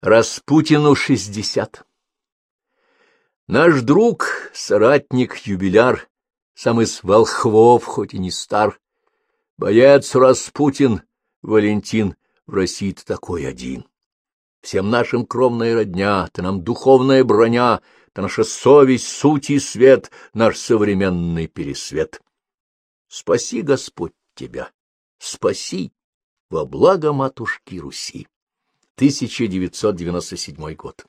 Распутину шестьдесят. Наш друг, соратник, юбиляр, сам из волхвов, хоть и не стар, боец Распутин, Валентин, в России-то такой один. Всем нашим кровная родня, ты нам духовная броня, ты наша совесть, суть и свет, наш современный пересвет. Спаси, Господь, тебя, спаси во благо матушки Руси. 1997 год.